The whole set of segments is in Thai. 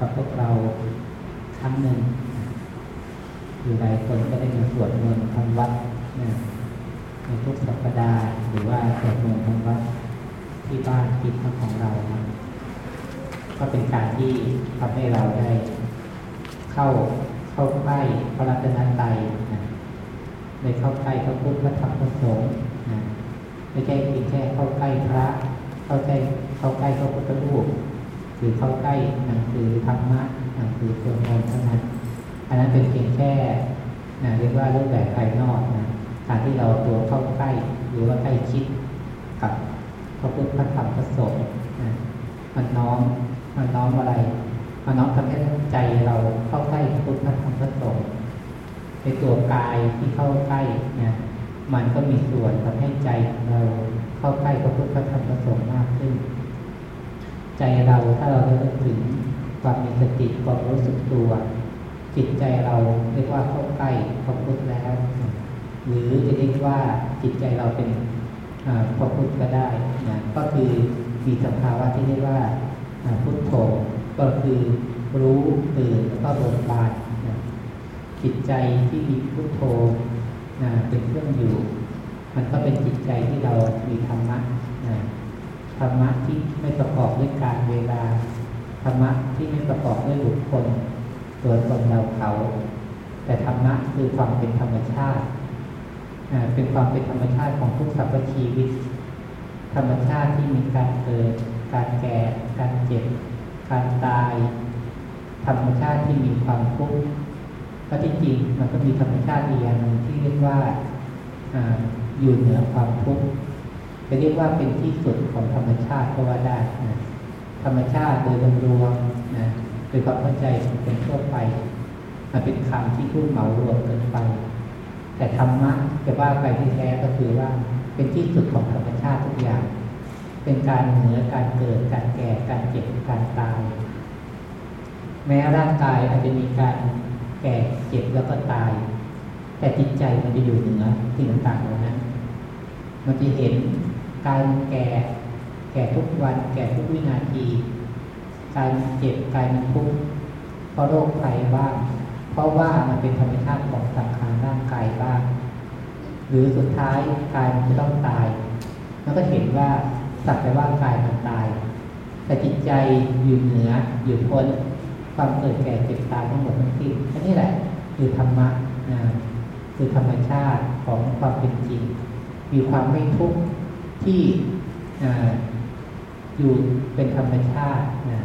กับพวกเราครั้งหนึ่งอยู่หลายคนก็ได้มาสวดมนต์ทำวัดในทุกสัปดาห์หรือว่าสวดมนต์ทำวัดที่บ้านที่พักของเรานะก็เป็นการที่ทำให้เราได้เข้าเข้าใกล้พระรัตนตรัยนะได้เข้าใกล้พระพุทธพระธรรมพระสงฆ์นะไม่ใช่เพียงแค่เข้าใกล้พระ เข้าใกล้เข้าใกล้พระพุทธรูป หรือเข้าใกล้หนังสือธรรมะหนังสือสวดมนต์เท่านั้นอันนั้นเป็นเพียงแค่นะเรียกว่ารูปแบบภายนอกนะการที่เราตัวเข้าใกล้หรือว่าใกล้ชิดกับพระพุทธพระธรรมพระสงฆ์นะมันน้อมมันน้อมอะไรมันน้อมทำให้ใจเราเข้าใกล้พระพุทธพระธรรมพระสงฆ์ในตัวกายที่เข้าใกล้นะมันก็มีส่วนทำให้ใจเราเข้าใกล้พระพุทธพระธรรมพระสงฆ์มากขึ้น ใจเราถ้าเราเริ่มถึงความมีสติความรู้สึกตัว จิตใจเราเรียกว่าเข้าใกล้พระพุทธแล้ว หรือจะเรียกว่าจิตใจเราเป็นพระพุทธก็ได้นะก็คือมีสภาวะที่เรียกว่าพุทโธก็คือรู้ตื่นแล้วก็เบิกบานจิตใจที่มีพุทโธเป็นเครื่องอยู่ มันก็เป็นจิตใจที่เรามีธรรมะ ธรรมะที่ไม่ประกอบด้วยการเวลา ธรรมะที่ไม่ประกอบด้วยบุคคลตัวตนเราเขา แต่ธรรมะคือความเป็นธรรมชาติ เป็นความเป็นธรรมชาติของทุกสรรพชีวิต ธรรมชาติที่มีการเกิด การแก่ การเจ็บ การตาย ธรรมชาติที่มีความทุกข์ก็ที่จริงมันก็มีธรรมชาติอีกอย่างหนึ่งที่เรียกว่าออยู่เหนือความทุกข์ จะเรียกว่าเป็นที่สุดของธรรมชาติก็ว่าได้นะธรรมชาติโดยรวมนะโดยความเข้าใจของคนทั่วไปมันเป็นคำที่พูดเหมารวมเกินไป แต่ธรรมะจะว่าไปที่แท้ก็คือว่าเป็นที่สุดของธรรมชาติทุกอย่าง เป็นการเหนือการเกิดการแก่การเจ็บการตาย แม้ร่างกายอาจจะมีการแก่เจ็บแล้วก็ตาย แต่จิตใจมันจะอยู่เหนือสิ่งต่างๆเหล่านั้นมันจะเห็น การแก่ แก่ทุกวัน แก่ทุกวินาทีการเจ็บกายมันทุกข์เพราะโรคภัยบ้าง เพราะว่ามันเป็นธรรมชาติของสังขารร่างกายบ้าง หรือสุดท้ายกายมันจะต้องตายมันก็เห็นว่าสักแต่ว่ากายมันตาย แต่จิตใจอยู่เหนืออยู่พ้นความเกิดแก่เจ็บตายทั้งหมดทั้งสิ้นอันนี้แหละคือธรรมะนะคือธรรมชาติของความเป็นจริง มีความไม่ทุกข์ ที่อยู่เป็นธรรมชาตินะ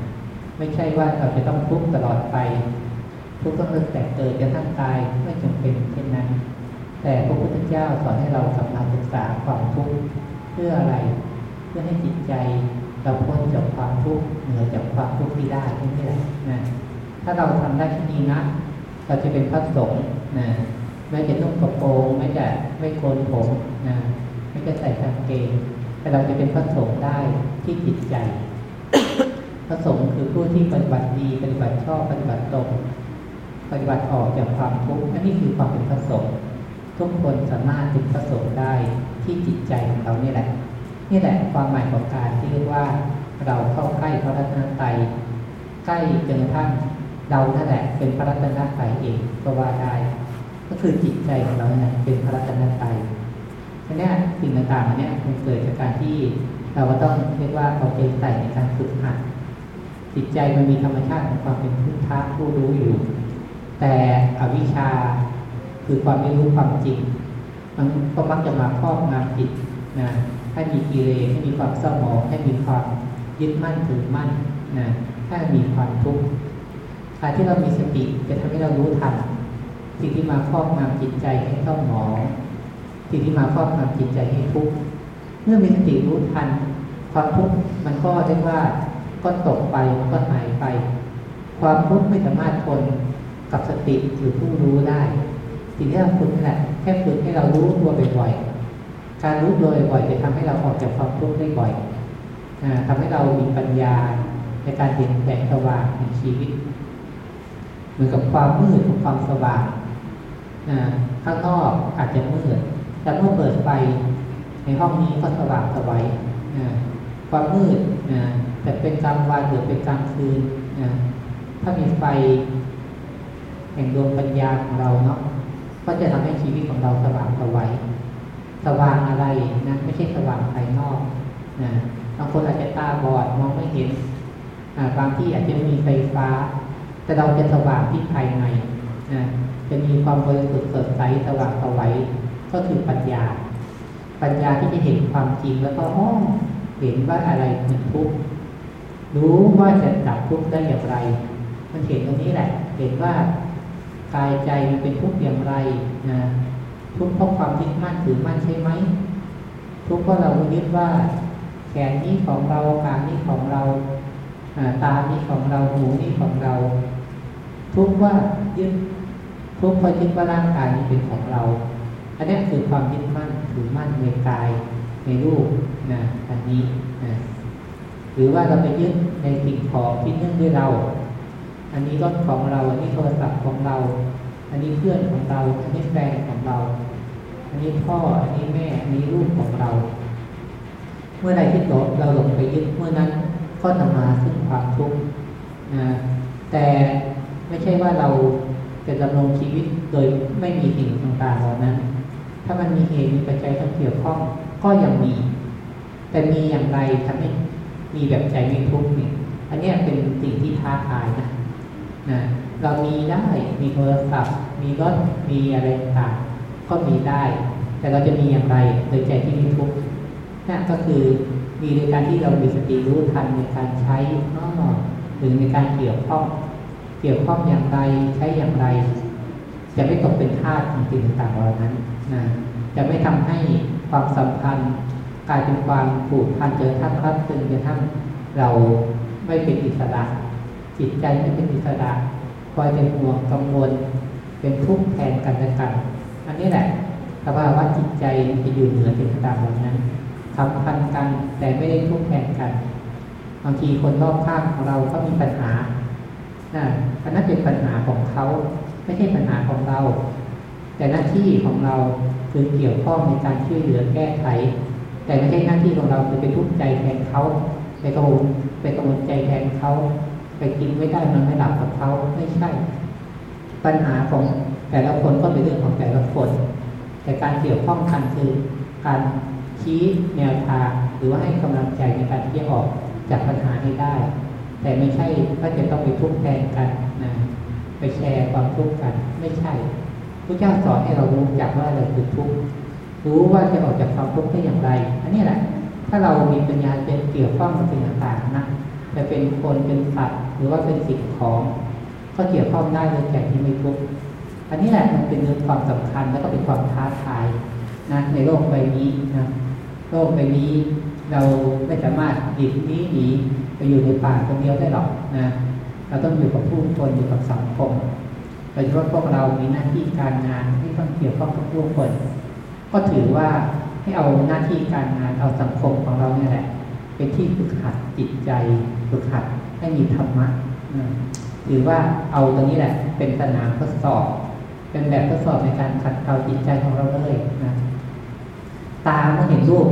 ไม่ใช่ว่าเราจะต้องทุกข์ตลอดไป ทุกข์ต้องเริ่มแต่เกิดจะทั้งตายไม่จำเป็นเช่นนั้น แต่พระพุทธเจ้าสอนให้เรากำลังศึกษาความทุกข์เพื่ออะไร เพื่อให้จิตใจเราพ้นจากความทุกข์เหนือจากความทุกข์ที่ได้ที่นี่แหละนะถ้าเราทำได้ที่นี้นะเราจะเป็นพระสงฆ์นะไม่จะต้องกระโปรงไม่จะไม่โกนผมนะ ไม่จะใส่กางเกงแต่เราจะเป็นพระสงฆ์ได้ที่จิตใจ พระสงฆ์คือผู้ที่ปฏิบัติดีปฏิบัติชอบปฏิบัติตรงปฏิบัติออกจากความทุกข์อันนี้คือความเป็นพระสงฆ์ทุกคนสามารถเป็นพระสงฆ์ได้ที่จิตใจของเรานี่แหละ นี่แหละความหมายของการที่เรียกว่าเราเข้าใกล้พระรัตนตรัยใกล้จนกระทั่งเรานั่นแหละเป็นพระรัตนตรัยเองก็ว่าได้ ก็คือจิตใจของเราเนี่ยเป็นพระรัตนตรัย ทีนี้สิ่งต่างๆอันนี้มันเกิดจากการที่เราก็ต้องเรียกว่าเอาใจใส่ในการฝึกหัดจิตใจมันมีธรรมชาติของความเป็นพุทธะผู้รู้อยู่ แต่อวิชชาคือความไม่รู้ความจริง มันก็มักจะมาครอบงำจิตนะให้มีกิเลสให้มีความเศร้าหมองให้มีความยึดมั่นถือมั่นนะให้มีความทุกข์การที่เรามีสติจะทำให้เรารู้ทันสิ่งที่มาครอบงำจิตใจให้เศร้าหมอง สิ่งที่มาครอบงำจิตใจให้ทุกข์เมื่อมีสติรู้ทันความทุกข์มันก็เรียกว่าก็ตกไปมันก็หายไป ความทุกข์ไม่สามารถทนกับสติหรือผู้รู้ได้ สิ่งที่เราฝึกนี่แหละแค่ฝึกให้เรารู้ตัวบ่อยๆการรู้ตัวบ่อยๆจะทำให้เราออกจากความทุกข์ได้บ่อยทำให้เรามีปัญญาในการเห็นแสงสว่างในชีวิต เหมือนกับความมืดกับความสว่างข้างนอกอาจจะมืด แต่เมื่อเปิดไฟในห้องนี้ก็สว่างสวัยความมืดแต่เป็นกลางวันหรือเป็นกลางคืนถ้ามีไฟแห่งดวงปัญญาของเราเนาะก็จะทำให้ชีวิตของเราสว่างสวัยสว่างอะไรนะไม่ใช่สว่างภายนอกนะบางคนอาจจะตาบอดมองไม่เห็นบางที่อาจจะไม่มีไฟฟ้า แต่เราจะสว่างที่ภายในนะจะมีความบริสุทธิ์สดใสสว่างสวัย ก็คือปัญญา ปัญญาที่จะเห็นความจริงแล้วก็อ๋อเห็นว่าอะไรเป็นทุกข์รู้ว่าจะดับทุกข์ได้อย่างไร มันเห็นตรงนี้แหละ เห็นว่ากายใจมันเป็นทุกข์อย่างไรนะทุกข์เพราะความยึดมั่นถือมั่นใช่ไหมทุกข์เพราะเรายึดว่าแขนนี้ของเรากางนี้ของเราตานี้ของเราหูนี้ของเรา ทุกข์ว่ายึดทุกข์เพราะยึดว่าร่างกายนี้เป็นของเรา อันนี้คือความยึดมั่นถือมั่นในกายในรูปนะอันนี้นะหรือว่าเราไปยึดในสิ่งของที่เนื่องด้วยเรา อันนี้รถของเรา อันนี้โทรศัพท์ของเรา อันนี้เพื่อนของเรา อันนี้แฟนของเรา อันนี้พ่อ อันนี้แม่ อันนี้ลูกของเรา เมื่อใดที่เราเราหลงไปยึดเมื่อนั้นก็นำมาซึ่งความทุกข์นะแต่ไม่ใช่ว่าเราจะดำรงชีวิตโดยไม่มีสิ่งต่างๆเหล่านั้น ถ้ามันมีเหตุมีปัจจัยที่เกี่ยวข้องก็ยังมี แต่มีอย่างไรทำให้มีแบบใจไม่ทุกข์เนี่ยอันนี้เป็นสิ่งที่ท้าทายนะนะเรามีได้มีโทรศัพท์ มีรถมีอะไรต่างก็มีได้ แต่เราจะมีอย่างไรโดยใจที่ไม่ทุกข์นั่นก็คือมีในการที่เรามีสติรู้ทันในการใช้นอหรือในการเกี่ยวข้อง เกี่ยวข้องอย่างไรใช้อย่างไร จะไม่ตกเป็นทาสของสิ่งต่างๆเหล่านั้นนะจะไม่ทำให้ความสัมพันธ์กลายเป็นความผูกพันเจอท่านครับจนกระทั่งเราไม่เป็นอิสระ จิตใจไม่เป็นอิสระคอยเป็นห่วงกังวล เป็นทุกข์แทนกันและกัน อันนี้แหละสภาวะจิตใจจะอยู่เหนือสิ่งต่างๆเหล่านั้นสัมพันธ์กันแต่ไม่ได้ทุกข์แทนกันบางทีคนรอบข้างของเราก็มีปัญหานะอันนั้นเป็นปัญหาของเขา ไม่ใช่ปัญหาของเรา แต่หน้าที่ของเราคือเกี่ยวข้องในการช่วยเหลือแก้ไข แต่ไม่ใช่หน้าที่ของเราคือไปทุกข์ใจแทนเขาไปกังวลไปกังวลใจแทนเขาไปกินไม่ได้มันไม่หลับกับเขาไม่ใช่ ปัญหาของแต่ละคนก็เป็นเรื่องของแต่ละคน แต่การเกี่ยวข้องกันคือการชี้แนวทางหรือว่าให้กำลังใจในการที่จะออกจากปัญหาให้ได้ แต่ไม่ใช่ว่าจะต้องไปทุกข์แทนกันนะ ไปแชร์ความทุกข์กัน ไม่ใช่พระเจ้าสอนให้เรารู้จักว่าอะไรคือทุกข์รู้ว่าจะออกจากความทุกข์ได้อย่างไร อันนี้แหละ ถ้าเรามีปัญญาเป็นเกี่ยวข้องกับสิ่งต่างๆนะจะเป็นคนเป็นสัตว์หรือว่าเป็นสิ่งของ ก็เกี่ยวข้องได้โดยแก่ที่ไม่ทุกข์อันนี้แหละมันเป็นเรื่องความสำคัญแล้วก็เป็นความท้าทายนะในโลกใบนี้นะโลกใบนี้เราไม่สามารถหลีกนี้หนีไปอยู่ในป่าคนเดียวได้หรอกนะ เราต้องอยู่กับผู้คนอยู่กับสังคมโดยเฉพาะพวกเรามีหน้าที่การงานที่ต้องเกี่ยวข้องกับผู้คน ก็ถือว่าให้เอาหน้าที่การงานเอาสังคมของเราเนี่ยแหละ เป็นที่ฝึกหัดจิตใจฝึกหัดให้มีธรรมะถือว่าเอาตรงนี้แหละเป็นสนามทดสอบ เป็นแบบทดสอบในการขัดเกลาจิตใจของเราเลยนะตาเมื่อเห็นรูป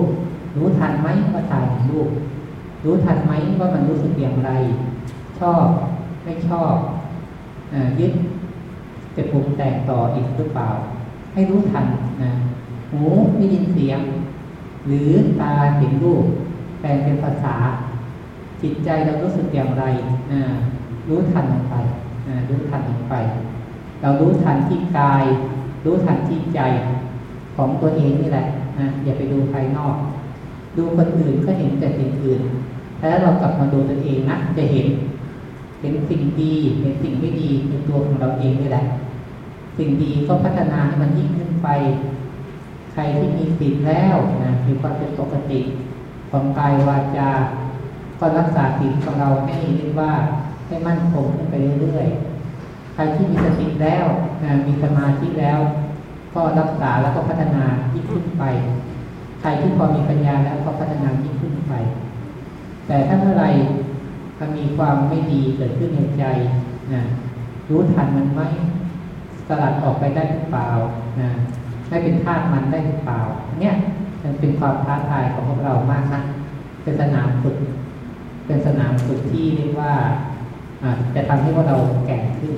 รู้ทันไหมว่าตาเห็นรูปรู้ทันไหมว่ามันรู้สึกอย่างไร ชอบ ไม่ชอบอยึดจะปรุงแต่งต่ออีกหรือเปล่า ให้รู้ทันนะหูได้ยินเสียง หรือตาเห็นรูปแปลงเป็นภาษา จิตใจเรารู้สึกอย่างไรนะรู้ทันลงไปนะรู้ทันลงไป เรารู้ทันที่กาย รู้ทันที่ใจของตัวเองนี่แหละนะอย่าไปดูภายนอก ดูคนอื่นก็เห็นแต่สิ่งอื่นแต่ถ้าเรากลับมาดูตัวเองนะจะเห็น เห็นสิ่งดีเห็นสิ่งไม่ดีในตัวของเราเองนี่แหละ สิ่งดีก็พัฒนาให้มันยิ่งขึ้นไป ใครที่มีศีลแล้วนะมีความเป็นปกติของกายวาจา ก็รักษาศีลของเราให้เรียกว่าให้มั่นคงขึ้นไปเรื่อยๆ ใครที่มีสติแล้วนะมีสมาธิแล้ว ก็รักษาแล้วก็พัฒนายิ่งขึ้นไป ใครที่พอมีปัญญาแล้วก็พัฒนายิ่งขึ้นไป แต่ถ้าเมื่อไร มันมีความไม่ดีเกิดขึ้นในใจนะรู้ทันมันไหมสลัดออกไปได้หรือเปล่านะไม่เป็นธาตุมันได้หรือเปล่า เนี่ยมันเป็นความท้าทายของพวกเรามากนะเป็นสนามฝึกเป็นสนามฝึกที่เรียกว่าจะทำให้พวกเราแก่ขึ้น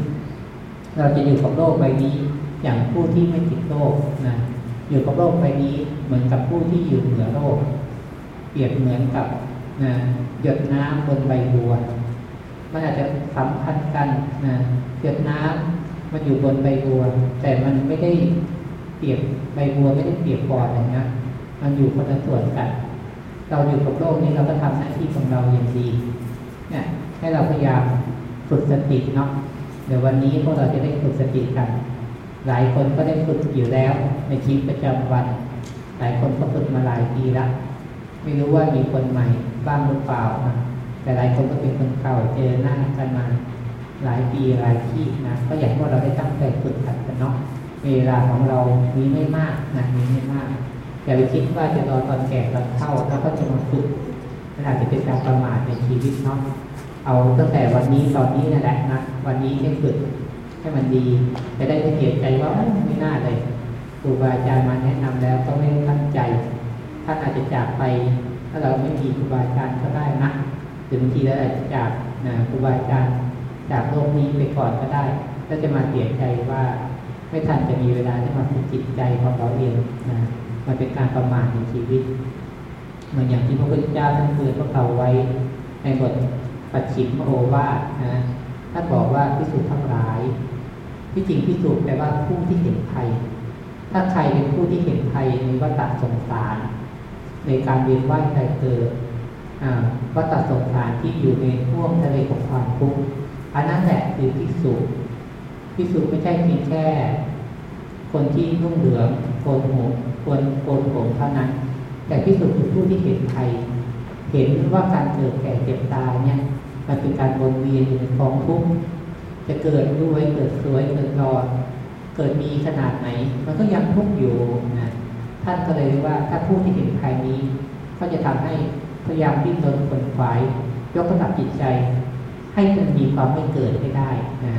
เราจะอยู่กับโลกใบนี้ อย่างผู้ที่ไม่ติดโลกนะอยู่กับโลกใบนี้เหมือนกับผู้ที่อยู่เหนือโลก เปรียบเหมือนกับ นะหยดน้ำบนใบบัว มันอาจจะสัมพันธ์กันนะหยดน้ำมันอยู่บนใบบัว แต่มันไม่ได้เปรียบใบบัวไม่ได้เปรียบปอดอย่างนี้มันอยู่คนละส่วนกัน เราอยู่กับโลกนี้เราก็ทำหน้าที่ของเราอย่างดีเนี่ยให้เราพยายามฝึกสติเนาะเดี๋ยววันนี้พวกเราจะได้ฝึกสติกัน หลายคนก็ได้ฝึกอยู่แล้วในชีวิตประจำวัน หลายคนก็ฝึกมาหลายปีแล้วไม่รู้ว่ามีคนใหม่ บ้างหรือเปล่านะแต่หลายคนก็เป็นคนเก่าเจอหน้ากันมาหลายปีหลายที่นะก็อยากว่าเราได้ตั้งใจฝึกหัดกันเนาะเวลาของเรามีไม่มากนะมีไม่มากอย่าไปคิดว่าจะรอตอนแก่ตอนเฒ่าแล้วก็จะมาฝึกมันอาจจะเป็นการประมาทในชีวิตเนาะเอาตั้งแต่วันนี้ตอนนี้นั่นแหละนะวันนี้ให้ฝึกให้มันดีจะได้ไม่เสียใจว่าไม่น่าเลยครูบาอาจารย์มาแนะนำแล้วก็ไม่ตั้งใจท่านอาจจะจากไป ถ้าเราไม่มีครูบาอาจารย์ก็ได้นะถึงทีแล้วอาจจะจากครูบาอาจารย์จากโลกนี้ไปก่อนก็ได้ ก็จะมาเสียใจว่าไม่ทันจะมีเวลาที่มาฝึกจิตใจของเราเองนะมันเป็นการประมาทในชีวิตเหมือนอย่างที่พระพุทธเจ้าท่านเตือนพวกเราไว้ในบทปัจฉิมโอวาทนะท่านบอกว่าพิสูจน์ทั้งหลายที่จริงพิสูจน์แปลว่าผู้ที่เห็นภัย ถ้าใครเป็นผู้ที่เห็นภัยในวัฏสงสาร ในการเวียนว่ายตายเกิดวัฏสงสารที่อยู่ในห่วงทะเลของความทุกข์อันนั้นแหละคือพิสูจน์พิสูจน์ไม่ใช่เพียงแค่ คนที่นุ่งเหลืองโกนหัวโกนโกนผมเท่านั้น แต่พิสูจน์คือผู้ที่เห็นภัยเห็นว่าการเกิดแก่เจ็บตายเนี่ย มันเป็นการวนเวียนอยู่ในกองทุกข์จะเกิดด้วยเกิดสวยเกิดรอดเกิดมีขนาดไหน มันก็ยังทุกข์อยู่นะ ท่านก็เลยว่าถ้าผู้ที่เห็นภัยนี้ ก็จะทำให้พยายามดิ้นรนขนขวาย ยกระดับจิตใจ ให้มันมีความไม่เกิดให้ได้นะ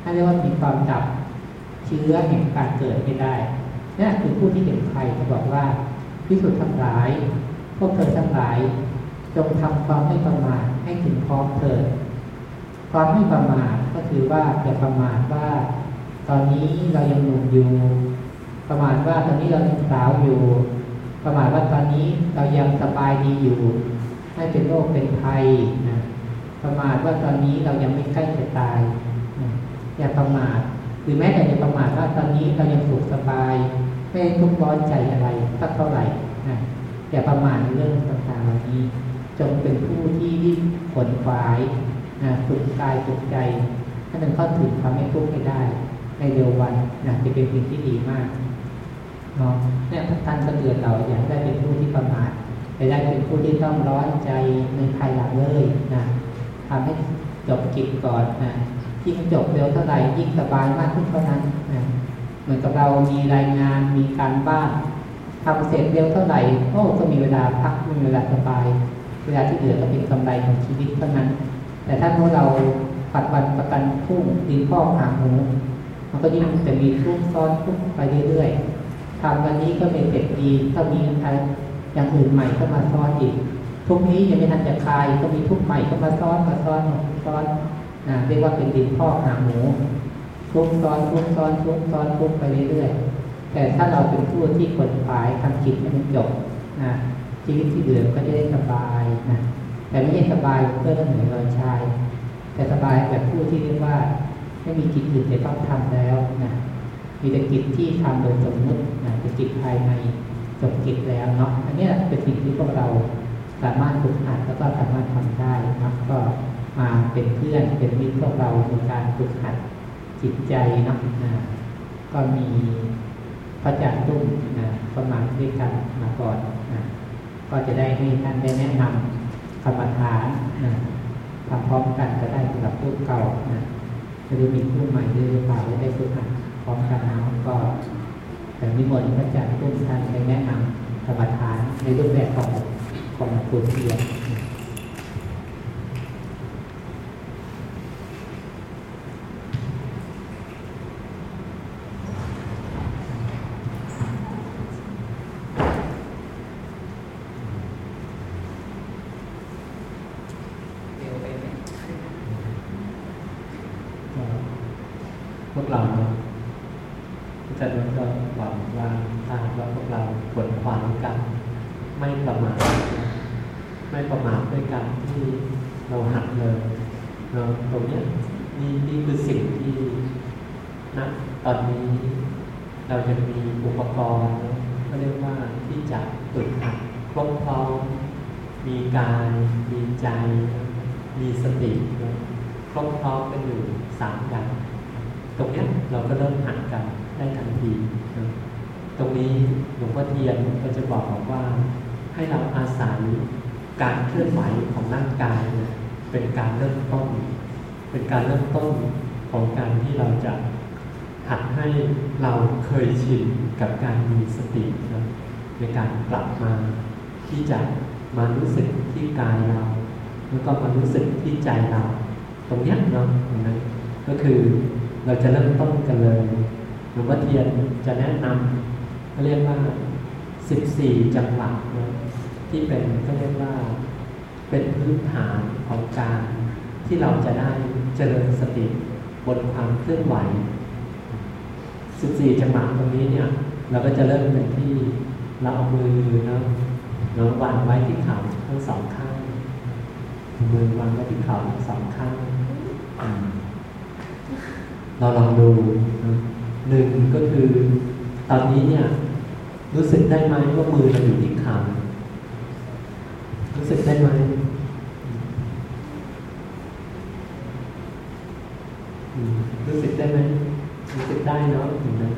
ให้เรียกว่ามีความดับเชื้อแห่งการเกิดให้ได้นี่คือผู้ที่เห็นภัยเขาบอกว่าพิสุทธิ์ทั้งหลาย พวกเธอทั้งหลาย จงทำความไม่ประมาทให้ถึงพร้อมเถิดความไม่ประมาทก็คือว่าอย่าประมาทว่า ตอนนี้เรายังหนุ่มอยู่ ประมาทว่าตอนนี้เรายังสาวอยู่ ประมาทว่าตอนนี้เรายังสบายดีอยู่ ให้เป็นโรคเป็นภัยนะประมาทว่าตอนนี้เรายังไม่ใกล้จะตายนะอย่าประมาทหรือแม้แต่จะประมาทว่าตอนนี้เรายังสุขสบายไม่ทุกข์ร้อนใจอะไรสักเท่าไหร่นะอย่าประมาทในเรื่องต่างๆเหล่านี้ จงเป็นผู้ที่รีบขนขวายนะฝึกกายฝึกใจให้มันเข้าถึงทำให้ทุกข์ให้ได้ ในเร็ววันนะจะเป็นสิ่งที่ดีมาก เนาะเนี่ยท่านก็เตือนเราอย่ากได้เป็นผู้ที่ประมาทจะได้เป็นผู้ที่ต้องร้อนใจในภายหลังเลยนะทำให้จบกิจก่อนนะยิ่งจบเร็วเท่าไหร่ยิ่งสบายมากขึ้นเท่านั้นนะเหมือนกับเรามีรายงานมีการบ้านทำเสร็จเร็วเท่าไหร่โอ้ก็มีเวลาพักมีเวลาสบาย เวลาที่เหลือก็เป็นกำไรของชีวิตเท่านั้น แต่ถ้าพวกเราปัดวันประกันพุ่งดินพ่อหางหมูมันก็ยิ่งจะมีทุกซ้อนทุกไปเรื่อยๆ ทำวันนี้ก็เป็นเสร็จดีถ้ามีอะไรอย่างอื่นใหม่เข้ามาซ้อนอีก ทุกนี้ยังไม่ทันจะคลายก็มีทุกใหม่เข้ามาซ้อนมาซ้อนซ้อนนะเรียกว่าเป็นดินพ่อหางหมูทุกซ้อนทุกซ้อนทุกซ้อนทุกไปเรื่อยๆแต่ถ้าเราเป็นผู้ที่ขนขวายทำจิตให้มันจบนะชีวิตที่เหลือก็จะได้สบายนะแต่ไม่ใช่สบายเพื่อเรื่องเหนือลอยชาย แต่สบายแบบผู้ที่เรียกว่า ไม่มีกิจอื่นจะต้องทำแล้วนะ มีแต่กิจที่ทำโดยสมมตินะเป็นกิจภายในจบกิจแล้วเนาะอันนี้เป็นสิ่งที่พวกเราสามารถฝึกหัดแล้วก็สามารถทำได้นะก็มาเป็นเพื่อนเป็นมิตรพวกเราในการฝึกหัดจิตใจนะนะก็มีพระอาจารย์ตุ้มนะประมาด้วยกันมาก่อนนะก็จะได้ให้ท่านได้แนะนำกรรมฐานนะทำพร้อมกันก็ได้สำหรับผู้เก่านะจะได้มีผู้ใหม่หรือเปล่าได้ฝึกหัด พร้อมกันนะก็แต่นิมนต์พระอาจารย์ตุ้มท่านได้แนะนำกรรมฐานในรูปแบบของของคุณเทียนพวกเราเนาะอาจารย์ก็บอกว่าถ้าว่าพวกเราขวนขวายกัน ไม่ประมาทไม่ประมาทด้วยกัน ที่เราหัดเลยเนาะตรงนี้นี่นี่คือสิ่งที่นะตอนนี้เราจะมีอุปกรณ์ก็เรียกว่าที่จะฝึกหัดครบพร้อมมีกายมีใจ มีสติครบพร้อมกันอยู่สามอย่างตรงนี้เราก็เริ่มหัดกันได้ทันทีตรงนี้หลวงพ่อเทียนก็จะบอกบอกว่าให้เราอาศัย การเคลื่อนไหวของร่างกายเป็นการเริ่มต้น เป็นการเริ่มต้นของการที่เราจะหัดให้เราเคยชินกับการมีสตินะในการกลับมาที่จะมารู้สึกที่กายเรา แล้วก็มารู้สึกที่ใจเรา ตรงนี้เนาะนั้นก็คือเราจะเริ่มต้นกันเลยหลวงพ่อเทียนจะแนะนำเขาเรียกว่า 14 จังหวะนะ ที่เป็นเขาเรียกว่าเป็นพื้นฐานของการที่เราจะได้เจริญสติบนความเคลื่อนไหว 14 จังหวะตรงนี้เนี่ย เราก็จะเริ่มเป็นที่เราเอามือเนาะเราวางไว้ที่เข่าทั้งสองข้าง มือวางไว้ที่เข่าทั้งสองข้าง เราลองดูหนึ่งก็คือ ตอนนี้เนี่ย รู้สึกได้ไหมว่ามือเราอยู่ที่ขา รู้สึกได้ไหมรู้สึกได้ไหมรู้สึกได้เนาะถึงนั้น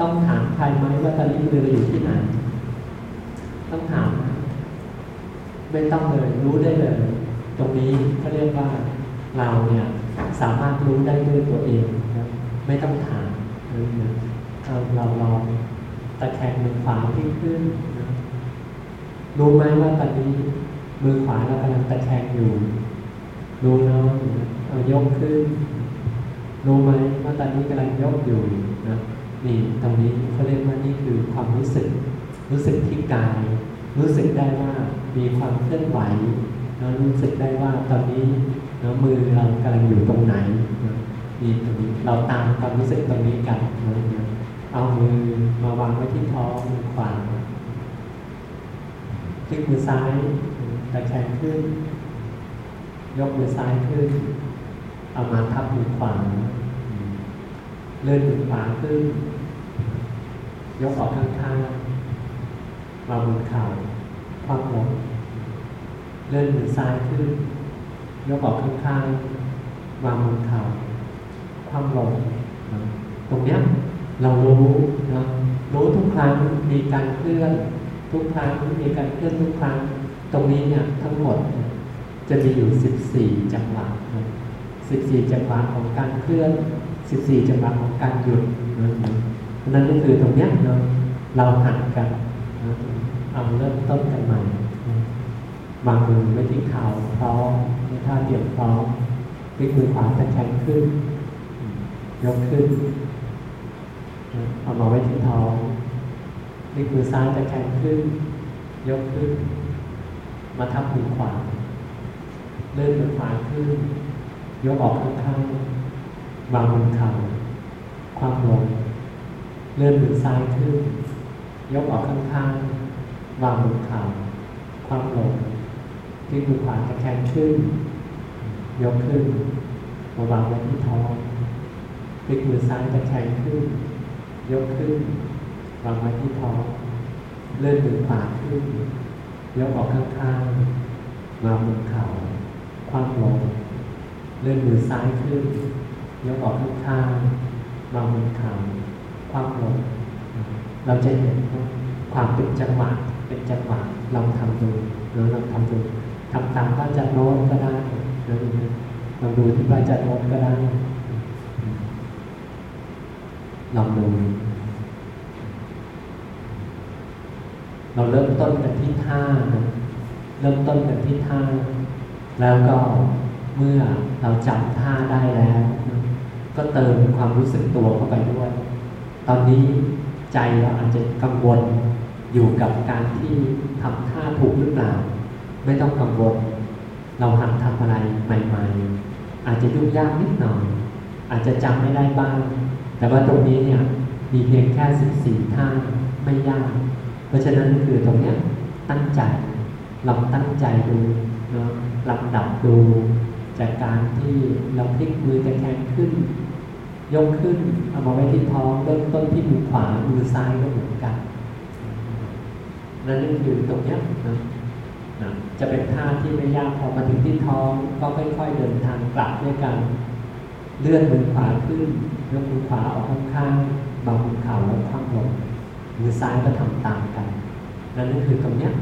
ต้องถามใครไหมว่าตอนนี้มืออยู่ที่ไหน ต้องถาม ไม่ต้องเลยรู้ได้เลย ตรงนี้เขาเรียกว่าเราเนี่ยสามารถรู้ได้ด้วยตัวเองนะไม่ต้องถามนะเราเราลองตะแคงมือขวาที่ขึ้นนะ รู้ไหมว่าตอนนี้มือขวาเรากำลังตะแคงอยู่ รู้เนาะเอายกขึ้น รู้ไหมว่าตอนนี้กำลังยกอยู่นะนี่ตรงนี้เขาเรียกว่านี่คือความรู้สึก รู้สึกที่กาย รู้สึกได้ว่ามีความเคลื่อนไหวแล้วรู้สึกได้ว่าตอนนี้แล้วมือเรากำลังอยู่ตรงไหนนี่ตรงนี้เราตามความรู้สึกตรงนี้กันนะเอามือมาวางไว้ที่ท้องมือขวา พลิกมือซ้ายตะแคงขึ้น ยกมือซ้ายขึ้น เอามาทับมือขวาเลื่อนมือขวาขึ้น ยกออกข้างๆวางมือเข่าคว่ำลงเลื่อนมือซ้ายขึ้น ยกออกข้างๆวางบนเข่าคว่ำลงตรงนี้เรารู้นะรู้ทุกครั้งมีการเคลื่อน ทุกครั้งมีการเคลื่อนทุกครั้ง ตรงนี้เนี่ยทั้งหมดจะมีอยู่ 14 จังหวะ14 จังหวะของการเคลื่อน 14 จังหวะของการหยุดนั่นก็คือตรงนี้เนาะเราหันกันเอาเริ่มต้นกันใหม่วางมือไว้ที่เข่าพร้อมในท่าเตรียมพร้อมพลิกมือขวาตะแคงขึ้น ยกขึ้น เอามาไว้ที่ท้อง พลิกมือซ้ายตะแคงขึ้น ยกขึ้น มาทับมือขวา เลื่อนมือขวาขึ้น ยกออกข้างๆวางบนเข่าความลง เลื่อนมือซ้ายขึ้น ยกออกข้างๆวางบนเข่าความลงที่มือขวาตะแคงขึ้น ยกขึ้นมาวางไว้ที่ท้องพลิกมือซ้ายตะแคงขึ้น ยกขึ้น วางไว้ที่ท้องเลื่อนมือขวาขึ้นยกออกข้างๆวางบนเข่าคว่ำลงเลื่อนมือซ้ายขึ้นยกออกข้างๆวางบนเข่าคว่ำลงเราจะเห็นความเป็นจังหวะเป็นจังหวะลองทำดูเราลองทำดูทำตามพระอาจารย์โน้ตก็ได้ลองดูที่พระอาจารย์โน้ตก็ได้ลองดู เราเริ่มต้นกันที่ท่าเริ่มต้นกันที่ท่า แล้วก็เมื่อเราจำท่าได้แล้ว ก็เติมความรู้สึกตัวเข้าไปด้วย ตอนนี้ใจเราอาจจะกังวลอยู่กับการที่ทำท่าถูกหรือเปล่า ไม่ต้องกังวล เราหัดทำอะไรใหม่ๆ อาจจะยุ่งยากนิดหน่อย อาจจะจำไม่ได้บ้าง แต่ว่าตรงนี้เนี่ยมีเพียงแค่สิบสี่ท่าไม่ยาก ราะฉะนั้นคือตรงเนี้ยตั้งใจลองตั้งใจดูเนาะลำดับดู จากการที่เราพลิกมือตะแคงขึ้น ยกขึ้นเอามาไว้ที่ท้องเริ่มต้นที่มือขวามือซ้ายก็เหมือนกันนั่นคือตรงเนี้ยนะนะจะเป็นท่าที่ไม่ยากพอมาถึงที่ท้องก็ค่อย ๆ เดินทางกลับด้วยกันเลื่อนมือขวาขึ้นยกมือขวาออกข้างๆเบามือเข่าแล้วคว่ำลง มือซ้ายก็ทำตามกันนั่นคือตรงเนี้ย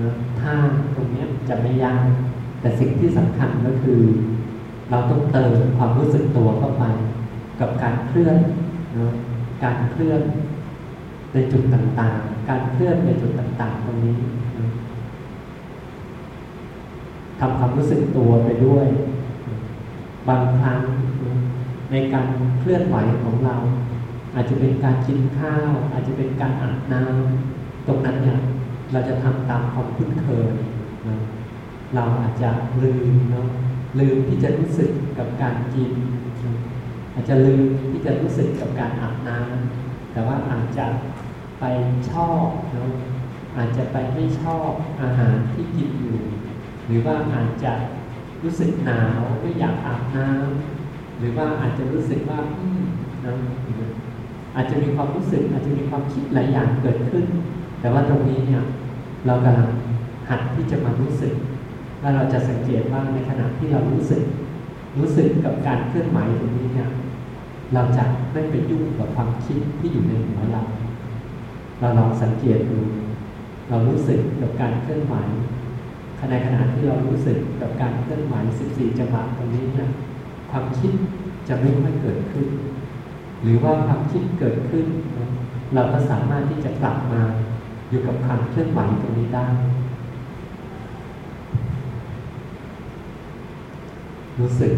นะท่าตรงเนี้ยจะไม่ยากแต่สิ่งที่สำคัญก็คือ เราต้องเติมความรู้สึกตัวเข้าไป กับการเคลื่อนนะการเคลื่อนในจุดต่างๆ การเคลื่อนในจุดต่างๆ ตรงนี้นะทำความรู้สึกตัวไปด้วย บางครั้งในการเคลื่อนไหวของเรา อาจจะเป็นการกินข้าว อาจจะเป็นการอาบน้ำตรงนั้นเนี่ยเราจะทำตามความคุ้นเคยนะเราอาจจะลืมเนาะลืมที่จะรู้สึกกับการกิน อาจจะลืมที่จะรู้สึกกับการอาบน้ำแต่ว่าอาจจะไปชอบเนาะอาจจะไปไม่ชอบอาหารที่กินอยู่ หรือว่าอาจจะรู้สึกหนาวไม่อยากอาบน้ำหรือว่าอาจจะรู้สึกว่าอืมนะ อาจจะมีความรู้สึก อาจจะมีความคิดหลายอย่างเกิดขึ้น แต่ว่าตรงนี้เนี่ยเรากำลังหัดที่จะมารู้สึกแล้วเราจะสังเกตว่าในขณะที่เรารู้สึก รู้สึกกับการเคลื่อนไหวตรงนี้เนี่ยเราจะไม่ไปยุ่งกับความคิดที่อยู่ในหัวเรา เราลองสังเกตดูเรารู้สึกกับการเคลื่อนไหวในขณะที่เรารู้สึกกับการเคลื่อนไหว 14 จังหวะตรงนี้เนี่ยความคิดจะไม่ค่อยเกิดขึ้น หรือว่าความคิดเกิดขึ้น เราก็สามารถที่จะกลับมาอยู่กับความเคลื่อนไหวตรงนี้ได้รู้สึก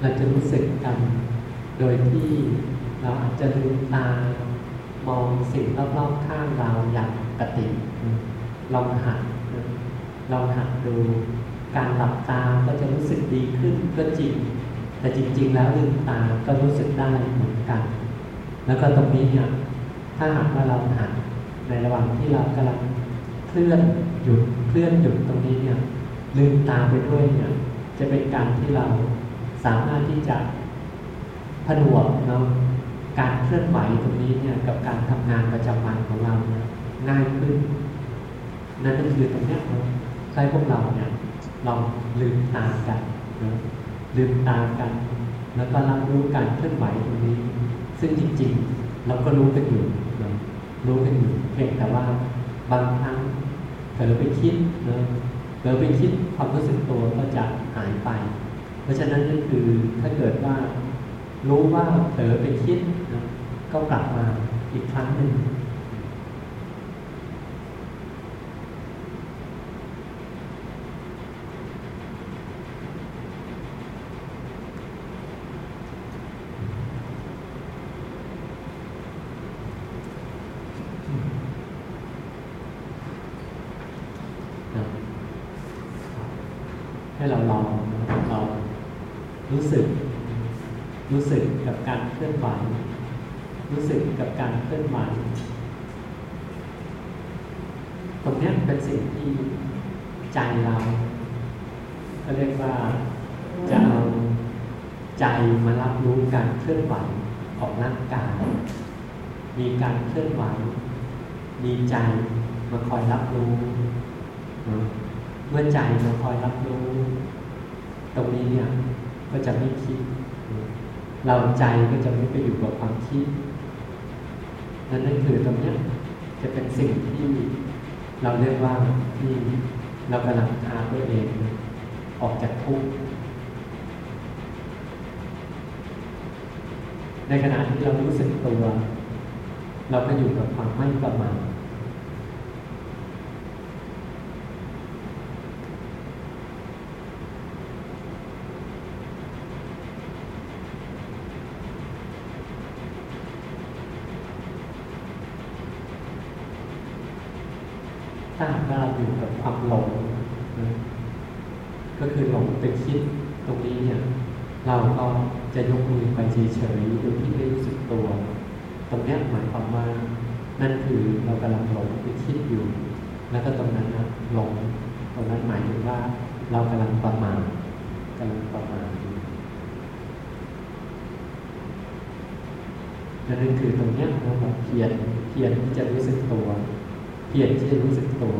เราจะรู้สึกกัน โดยที่เราอาจจะลืมตามองสิ่งรอบๆข้างเราอย่างปกติ ลองหัดลองหัดดูการหลับตาก็จะรู้สึกดีขึ้นก็จริง แต่จริง ๆ แล้วลืมตาก็รู้สึกได้เหมือนกัน แล้วก็ตรงนี้เนี่ยถ้าหากว่าเราหัดในระหว่างที่เรากำลังเคลื่อนหยุดเคลื่อนหยุดตรงนี้เนี่ยลืมตาไปด้วยเนี่ยจะเป็นการที่เราสามารถที่จะ ผนวกเนาะการเคลื่อนไหวตรงนี้เนี่ยกับการทำงานประจำวันของเราเนี่ยง่ายขึ้น นั่นก็คือตรงนี้เราใช้พวกเราเนี่ยลองลืมตากันนะลืมตากัน แล้วก็รับรู้การเคลื่อนไหวตรงนี้ ซึ่งจริงๆ เราก็รู้กันอยู่นะรู้กันอยู่เพียงแต่ว่าบางครั้งเผลอไปคิดนะเผลอไปคิดความรู้สึกตัวก็จะหายไป เพราะฉะนั้นก็คือถ้าเกิดว่า รู้ว่าเผลอไปคิดนะก็กลับมาอีกครั้งหนึ่งให้เราลองเรารู้สึก รู้สึกกับการเคลื่อนไหว รู้สึกกับการเคลื่อนไหวตรงนี้เป็นสิ่งที่ใจเราก็เรียกว่าจะเอาใจมารับรู้การเคลื่อนไหวของร่างกาย มีการเคลื่อนไหว มีใจมาคอยรับรู้เนอะเมื่อใจมาคอยรับรู้ ตรงนี้เนี่ยก็จะไม่คิด เราใจก็จะไม่ไปอยู่กับความคิดนั่นนั่นคือตรงนี้จะเป็นสิ่งที่เราเรียกว่าที่เรากำลังพาตัวเองออกจากทุกข์ในขณะที่เรารู้สึกตัว เราก็อยู่กับความไม่ประมาท ไปคิดตรงนี้เนี่ยเราก็จะยกมือไปเฉยๆโดยที่ไม่รู้สึกตัว ตรงนี้หมายความว่า นั่นคือเรากำลังหลงไปคิดอยู่ แล้วก็ตรงนั้นนะหลงตรงนั้นหมายถึงว่า เรากำลังประมาทกำลังประมาทอยู่นั่นคือตรงนี้เราแบบเพียรเพียรที่จะรู้สึกตัว เพียรที่จะรู้สึกตัว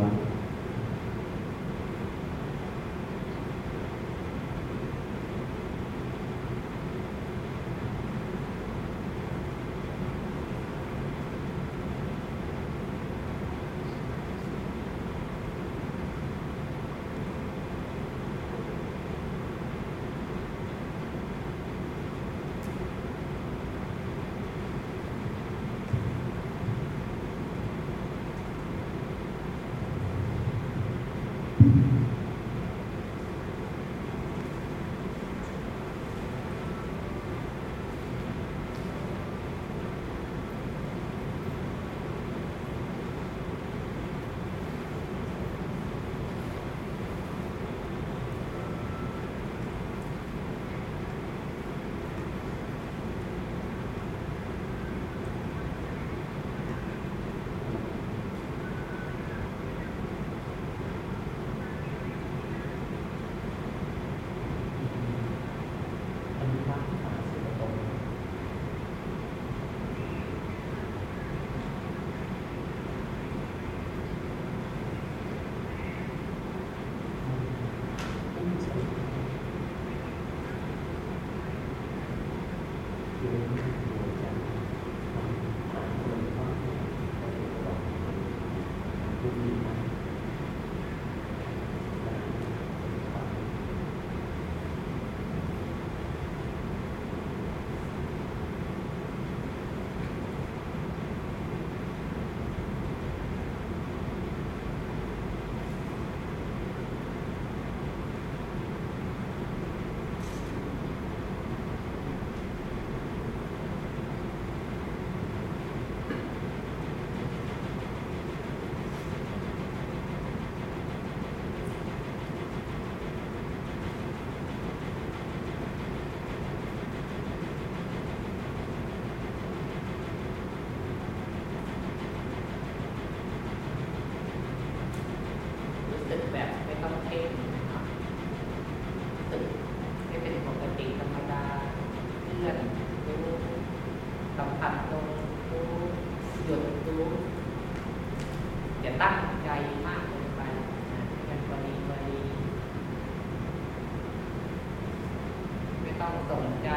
ต้องสนใจ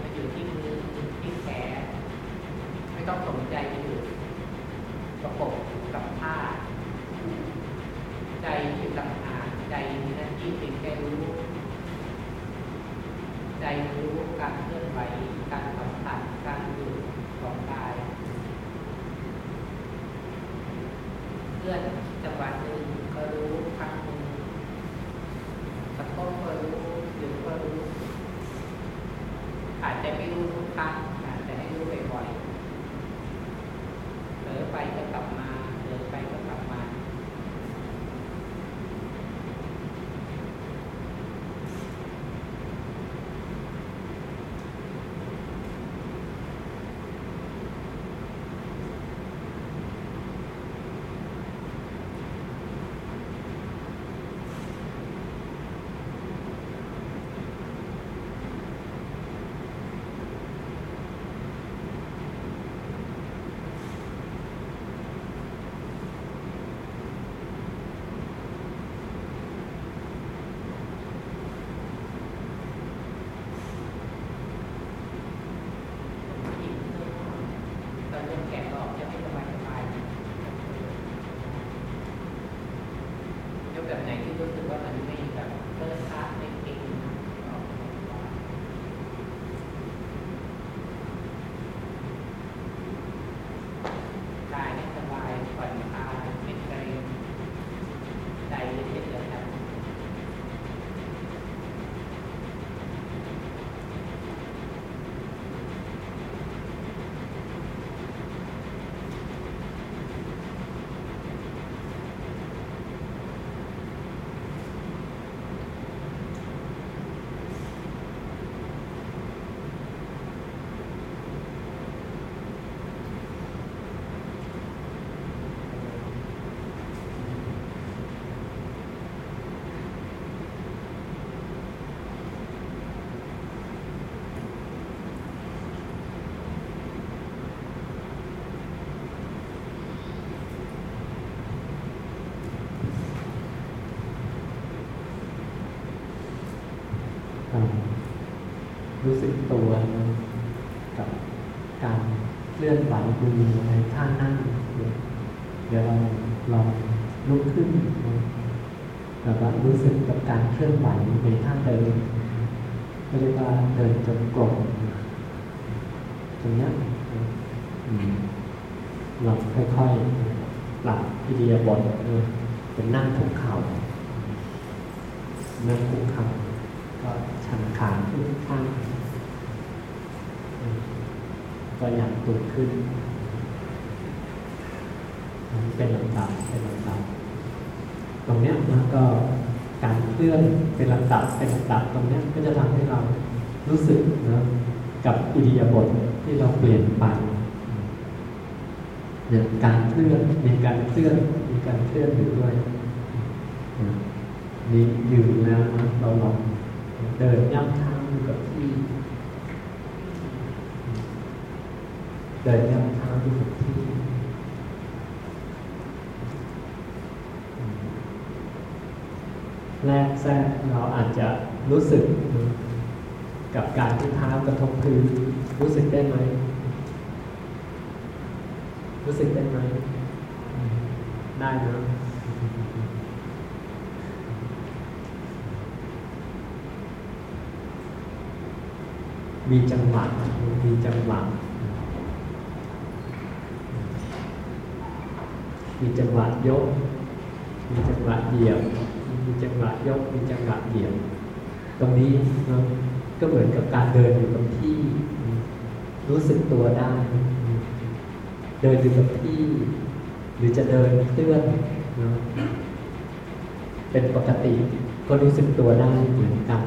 มาอยู่ที่มือที่แขนไม่ต้องสนใจมาอยู่ประกบกับผ้าใจอยู่ต่างหากใจมีหน้าที่เป็นแค่รู้ใจรู้การเคลื่อนไหวการสัมผัสการอยู่ของกายเคลื่อนจังหวะหนึ่งก็รู้ครั้งหนึ่งกระทบก็รู้หยุดก็รู้ อาจจะไม่รู้ทุกครั้งอาจจะให้รู้บ่อยๆเผลอไปก็กลับมาเผลอไปก็กลับมา ตอนเริ่มแกะออกจะไม่สบายสบายยกแบบไหนที่รู้สึกว่ามันไม่แบบเลิศชาไม่เก่ง รู้สึกตัวกับการเคลื่อนไหวมือในท่านั่ง เดี๋ยวเราลองลุกขึ้นแล้วก็รู้สึกกับการเคลื่อนไหวในท่าเดินเรียกว่าเดินจนกลมตรงนี้เราค่อยๆปรับอิเดียบทเป็นนั่งทุกเข่านั่งคุกเข่าก็ชันขาขึ้นข้าง ก็ยันตัวขึ้นเป็นลำดับเป็นลำดับตรงนี้มันก็การเคลื่อนเป็นลำดับเป็นลำดับตรงนี้ก็จะทำให้เรารู้สึกนะกับอิริยาบถที่เราเปลี่ยนไปอย่างการเคลื่อนมีการเคลื่อนมีการเคลื่อนอยู่ด้วยนี่ยืนแล้วนะเราลองเดินย่ำเท้าอยู่กับที่ เดินย่ำเท้าอยู่ที่แรกแรกเราอาจจะรู้สึกกับการที่เท้ากระทบพื้นรู้สึกได้ไหม รู้สึกได้ไหม ได้นะมีจังหวะมีจังหวะ มีจังหวะยก มีจังหวะเหยียบ มีจังหวะยก มีจังหวะเหยียบ ตรงนี้ก็เหมือนกับการเดินอยู่กับที่ รู้สึกตัวได้ เดินอยู่กับที่ หรือจะเดินเคลื่อนเป็นปกติก็รู้สึกตัวได้เหมือนกัน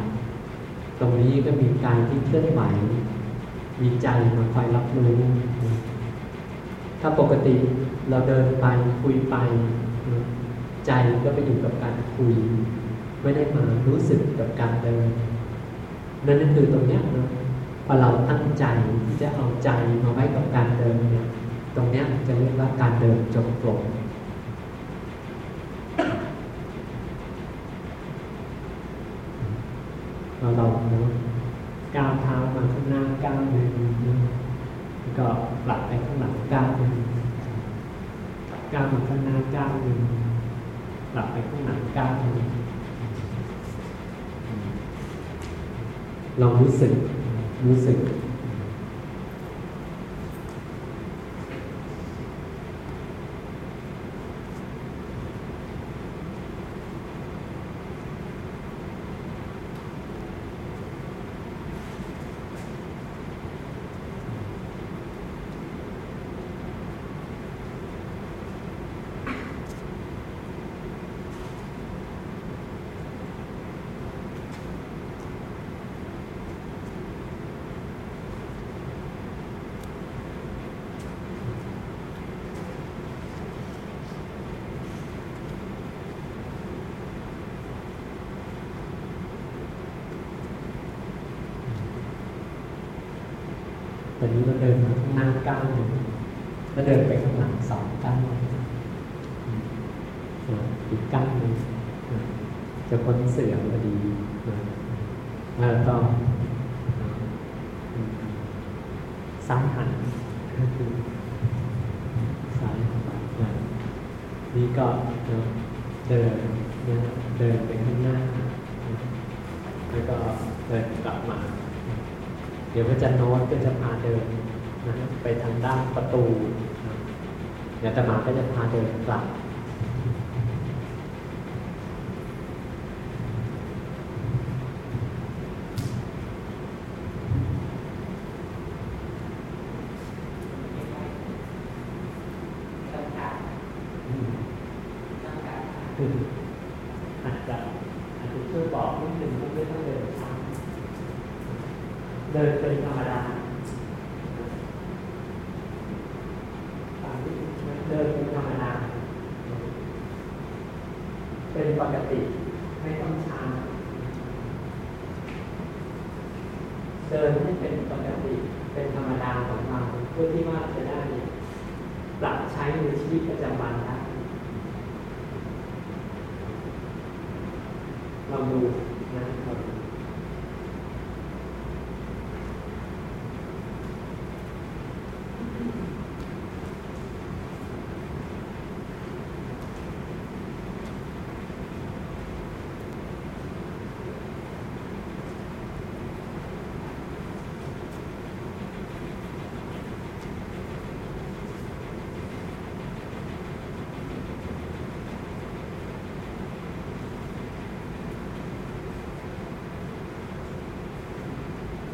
ตรงนี้ก็มีกายที่เคลื่อนไหว มีใจมาคอยรับรู้ ถ้าปกติเราเดินไปคุยไป ใจก็ไปอยู่กับการคุย ไม่ได้มารู้สึกกับการเดิน นั่นก็คือตรงนี้นะพอเราตั้งใจที่จะเอาใจมาไว้กับการเดินเนี่ยตรงนี้จะเรียกว่าการเดินจงกรมเราลองนะก้าวเท้ามาข้างหน้าก้าวหนึ่ง ก็หลับไปข้างหลังก้าวหนึ่งก้าวมาข้างหน้าก้าวหนึ่งหลับไปข้างหลังก้าวหนึ่งเรารู้สึกรู้สึกตอ นนี้เราเดินมาข้างหน้าก้าวหนึ่งแล้วเดินไปข้างหลังสองก้าวอีกก้าวหนึ่งจะพ้นเสื่อมพอดีแล้วก็ซ้ายหันซ้ายนี่ก็เดินเดินไปข้างหน้า แล้วก็เดินกลับมา เดี๋ยวพระจันโน้ตก็จะพาเดินนะไปทางด้านประตูเดี๋ยวตมาก็จะพาเดินกลับอาจจะอาจจะช่วยบอกนิดนึงว่าไม่ต้องเดินช้า เดินเป็นธรรมดาเดินเป็นธรรมดา เป็นปกติ ไม่ต้องช้าเดินให้เป็นปกติ เป็นธรรมดาของเราเพื่อที่ว่าจะได้ปรับใช้ในชีวิตประจำวันได้เราดูนะครับ